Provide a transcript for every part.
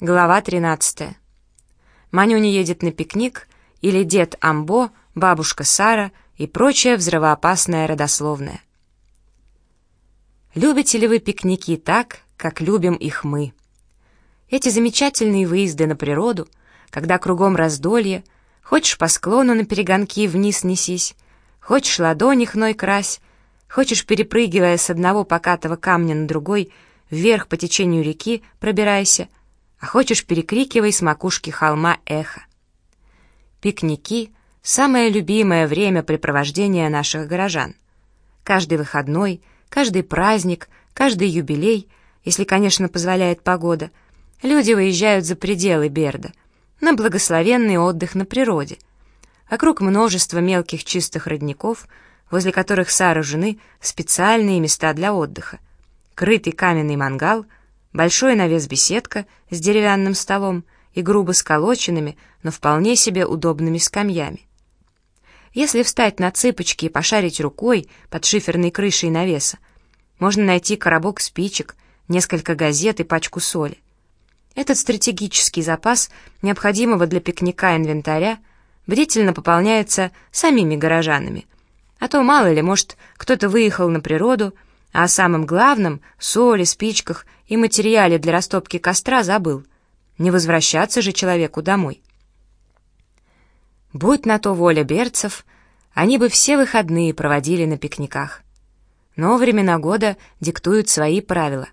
Глава 13. Манюня едет на пикник, или дед Амбо, бабушка Сара и прочее взрывоопасное родословное. Любите ли вы пикники так, как любим их мы? Эти замечательные выезды на природу, когда кругом раздолье, хочешь по склону на перегонки вниз несись, хочешь ладони хной крась, хочешь, перепрыгивая с одного покатого камня на другой, вверх по течению реки пробирайся — а хочешь перекрикивай с макушки холма эхо. Пикники — самое любимое времяпрепровождение наших горожан. Каждый выходной, каждый праздник, каждый юбилей, если, конечно, позволяет погода, люди выезжают за пределы Берда, на благословенный отдых на природе. Вокруг множество мелких чистых родников, возле которых сооружены специальные места для отдыха. Крытый каменный мангал — большой навес-беседка с деревянным столом и грубо сколоченными, но вполне себе удобными скамьями. Если встать на цыпочки и пошарить рукой под шиферной крышей навеса, можно найти коробок спичек, несколько газет и пачку соли. Этот стратегический запас необходимого для пикника инвентаря бдительно пополняется самими горожанами. А то, мало ли, может, кто-то выехал на природу, а о самом главном — соли, спичках и материале для растопки костра забыл. Не возвращаться же человеку домой. Будь на то воля берцев, они бы все выходные проводили на пикниках. Но времена года диктуют свои правила.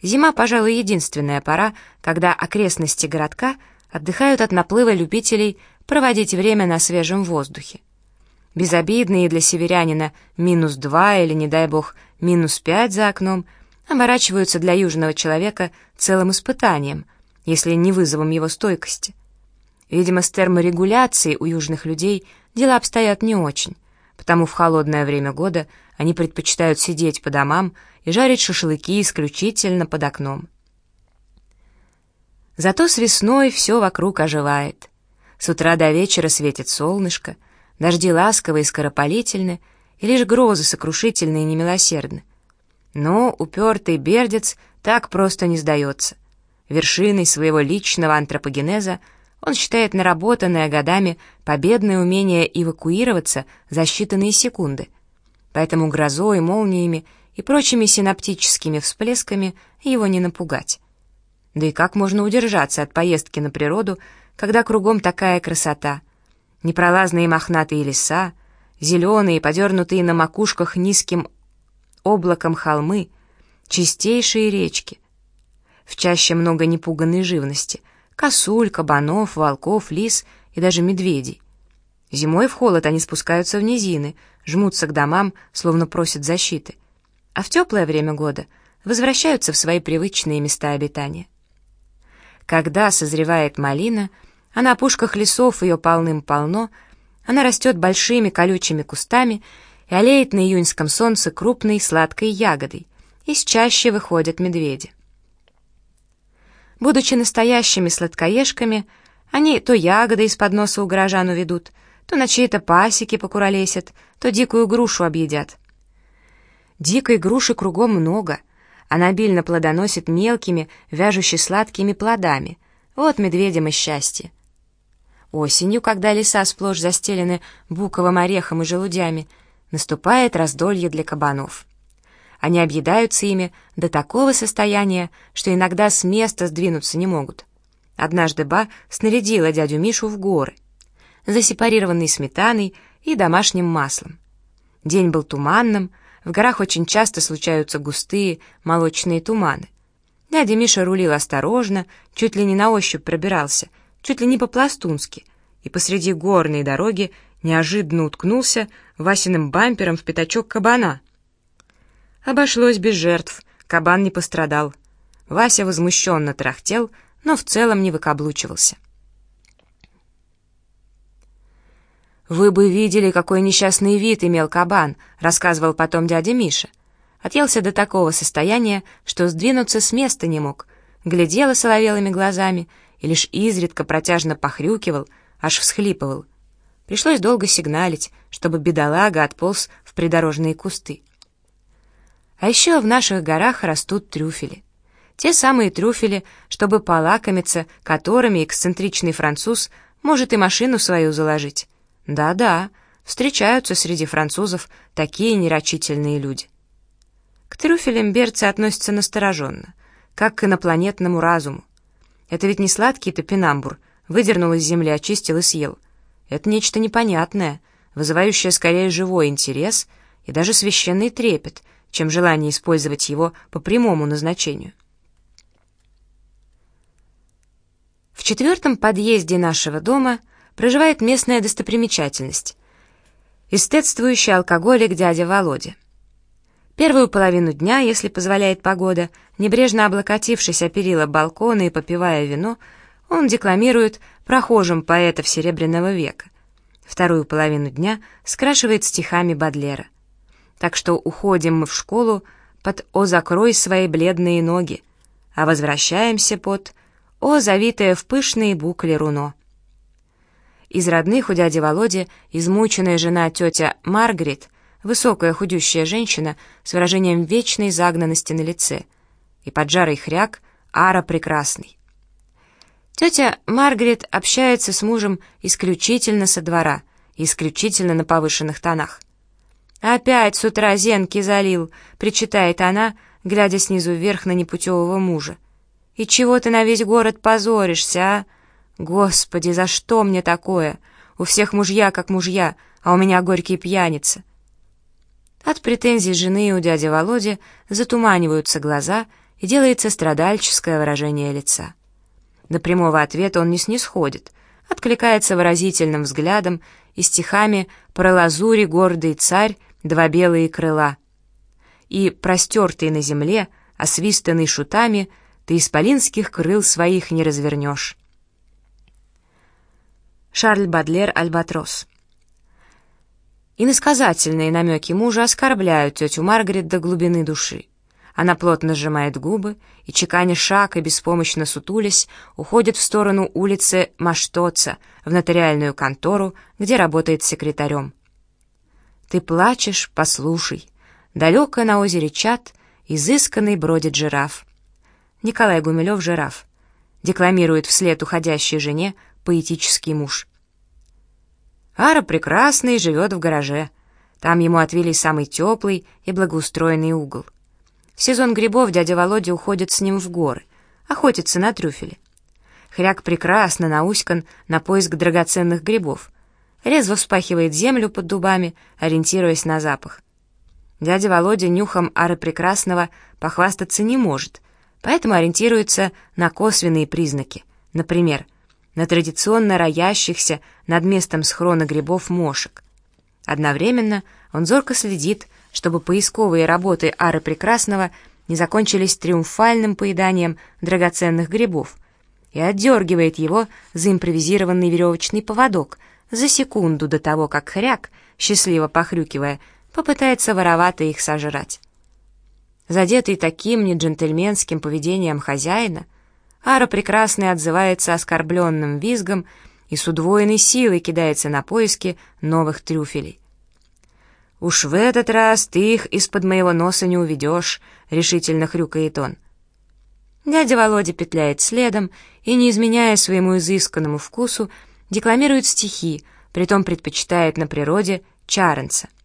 Зима, пожалуй, единственная пора, когда окрестности городка отдыхают от наплыва любителей проводить время на свежем воздухе. Безобидные для северянина минус два или, не дай бог, минус пять за окном оборачиваются для южного человека целым испытанием, если не вызовом его стойкости. Видимо, с терморегуляцией у южных людей дела обстоят не очень, потому в холодное время года они предпочитают сидеть по домам и жарить шашлыки исключительно под окном. Зато с весной все вокруг оживает. С утра до вечера светит солнышко — Дожди ласковые и скоропалительны, и лишь грозы сокрушительные и немилосердны. Но упертый бердец так просто не сдается. Вершиной своего личного антропогенеза он считает наработанное годами победное умение эвакуироваться за считанные секунды. Поэтому грозой, молниями и прочими синаптическими всплесками его не напугать. Да и как можно удержаться от поездки на природу, когда кругом такая красота — непролазные мохнатые леса, зеленые, подернутые на макушках низким облаком холмы, чистейшие речки. В чаще много непуганной живности — косуль, кабанов, волков, лис и даже медведей. Зимой в холод они спускаются в низины, жмутся к домам, словно просят защиты. А в теплое время года возвращаются в свои привычные места обитания. Когда созревает малина — а на опушках лесов ее полным-полно, она растет большими колючими кустами и олеет на июньском солнце крупной сладкой ягодой. Из чаще выходят медведи. Будучи настоящими сладкоежками, они то ягоды из-под носа у горожан уведут, то на чьи-то пасеки покуролесят, то дикую грушу объедят. Дикой груши кругом много, она обильно плодоносит мелкими, вяжуще сладкими плодами. Вот медведям и счастье. Осенью, когда леса сплошь застелены буковым орехом и желудями, наступает раздолье для кабанов. Они объедаются ими до такого состояния, что иногда с места сдвинуться не могут. Однажды Ба снарядила дядю Мишу в горы, за сепарированной сметаной и домашним маслом. День был туманным, в горах очень часто случаются густые молочные туманы. Дядя Миша рулил осторожно, чуть ли не на ощупь пробирался — чуть ли не по-пластунски, и посреди горной дороги неожиданно уткнулся Васиным бампером в пятачок кабана. Обошлось без жертв, кабан не пострадал. Вася возмущенно трахтел, но в целом не выкаблучивался. «Вы бы видели, какой несчастный вид имел кабан», — рассказывал потом дядя Миша. Отъелся до такого состояния, что сдвинуться с места не мог. Глядела соловелыми глазами и лишь изредка протяжно похрюкивал, аж всхлипывал. Пришлось долго сигналить, чтобы бедолага отполз в придорожные кусты. А еще в наших горах растут трюфели. Те самые трюфели, чтобы полакомиться, которыми эксцентричный француз может и машину свою заложить. Да-да, встречаются среди французов такие нерочительные люди. К трюфелям берцы относятся настороженно, как к инопланетному разуму. Это ведь не сладкий топинамбур, выдернул из земли, очистил и съел. Это нечто непонятное, вызывающее скорее живой интерес и даже священный трепет, чем желание использовать его по прямому назначению. В четвертом подъезде нашего дома проживает местная достопримечательность — эстетствующий алкоголик дядя Володя. Первую половину дня, если позволяет погода, небрежно облокотившись о перила балкона и попивая вино, он декламирует прохожим поэтов Серебряного века. Вторую половину дня скрашивает стихами Бадлера. Так что уходим мы в школу под «О, закрой свои бледные ноги», а возвращаемся под «О, завитая в пышные букли руно». Из родных у дяди Володи измученная жена тетя Маргарет — высокая худющая женщина с выражением вечной загнанности на лице, и поджарый хряк Ара Прекрасный. Тетя Маргарет общается с мужем исключительно со двора, исключительно на повышенных тонах. «Опять с утра зенки залил», — причитает она, глядя снизу вверх на непутевого мужа. «И чего ты на весь город позоришься, а? Господи, за что мне такое? У всех мужья как мужья, а у меня горький пьяница. От претензий жены у дяди Володи затуманиваются глаза и делается страдальческое выражение лица. До прямого ответа он не снисходит, откликается выразительным взглядом и стихами «Про лазури гордый царь, два белые крыла». И, простертый на земле, освистанный шутами, ты исполинских крыл своих не развернешь. Шарль Бадлер «Альбатрос» Иносказательные намеки мужа оскорбляют тетю Маргарет до глубины души. Она плотно сжимает губы и, чеканя шаг и беспомощно сутулясь, уходит в сторону улицы Маштоца, в нотариальную контору, где работает секретарем. «Ты плачешь, послушай. Далеко на озере Чат изысканный бродит жираф». Николай Гумилев «Жираф». Декламирует вслед уходящей жене поэтический муж. Ара прекрасный живет в гараже. Там ему отвели самый теплый и благоустроенный угол. В сезон грибов дядя Володя уходит с ним в горы, охотится на трюфели. Хряк прекрасно науськан на поиск драгоценных грибов. Резво вспахивает землю под дубами, ориентируясь на запах. Дядя Володя нюхом ары прекрасного похвастаться не может, поэтому ориентируется на косвенные признаки. Например, на традиционно роящихся над местом схрона грибов мошек. Одновременно он зорко следит, чтобы поисковые работы Ары Прекрасного не закончились триумфальным поеданием драгоценных грибов и отдергивает его за импровизированный веревочный поводок за секунду до того, как хряк, счастливо похрюкивая, попытается воровато их сожрать. Задетый таким неджентльменским поведением хозяина, Ара прекрасный отзывается оскорбленным визгом и с удвоенной силой кидается на поиски новых трюфелей. «Уж в этот раз ты их из-под моего носа не уведешь», — решительно хрюкает он. Дядя Володя петляет следом и, не изменяя своему изысканному вкусу, декламирует стихи, притом предпочитает на природе Чаренса —